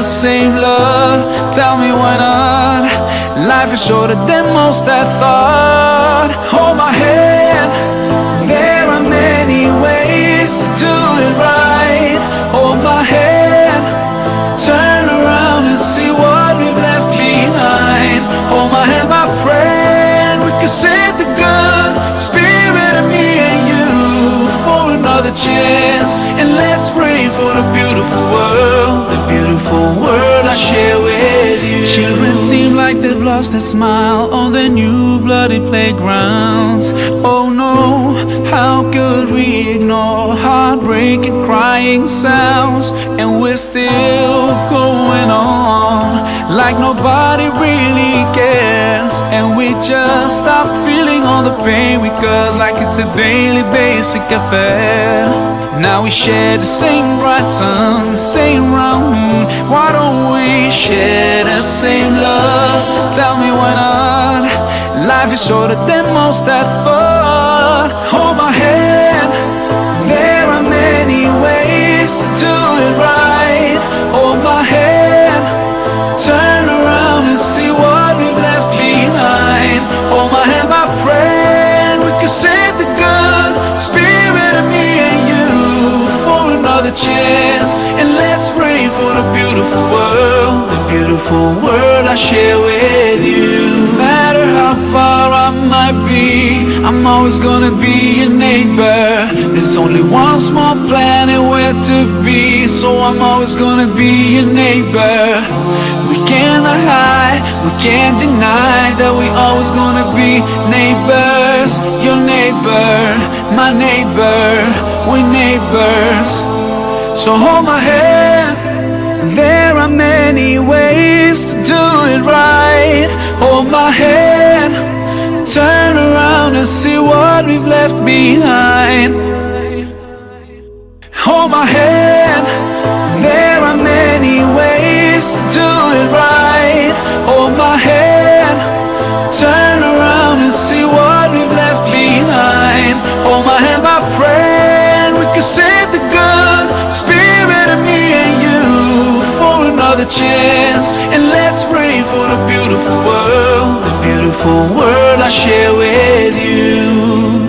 the same love? Tell me why not? Life is shorter than most I thought. Hold my hand. There are many ways to do it right. Hold my hand. Turn around and see what we've left behind. Hold my hand, my friend. We can save the good spirit of me and you for another chance. And let's pray for the beautiful world, the beautiful world I share with you. Children seem like they've lost their smile on their new bloody playgrounds. Oh no, how could we ignore heartbreaking crying sounds? And we're still going on like nobody really cares. And we just stop feeling all the pain we because, like it's a daily basic affair. Now we share the same bright sun, same round moon. Why don't we share the same love? Tell me why not? Life is shorter than most I thought. Hold my hand. There are many ways to do chance. And let's pray for the beautiful world, the beautiful world I share with you. No matter how far I might be, I'm always gonna be your neighbor. There's only one small planet where to be, so I'm always gonna be your neighbor. We cannot hide, we can't deny that we always gonna be neighbors. Your neighbor, my neighbor, we neighbors. So hold my hand. There are many ways to do it right. Hold my hand. Turn around and see what we've left behind. Hold my hand. There are many ways to do it right. Hold my hand. Turn around and see what we've left behind. Hold my hand, my friend. We can save the good another chance. And let's pray for the beautiful world, the beautiful world I share with you.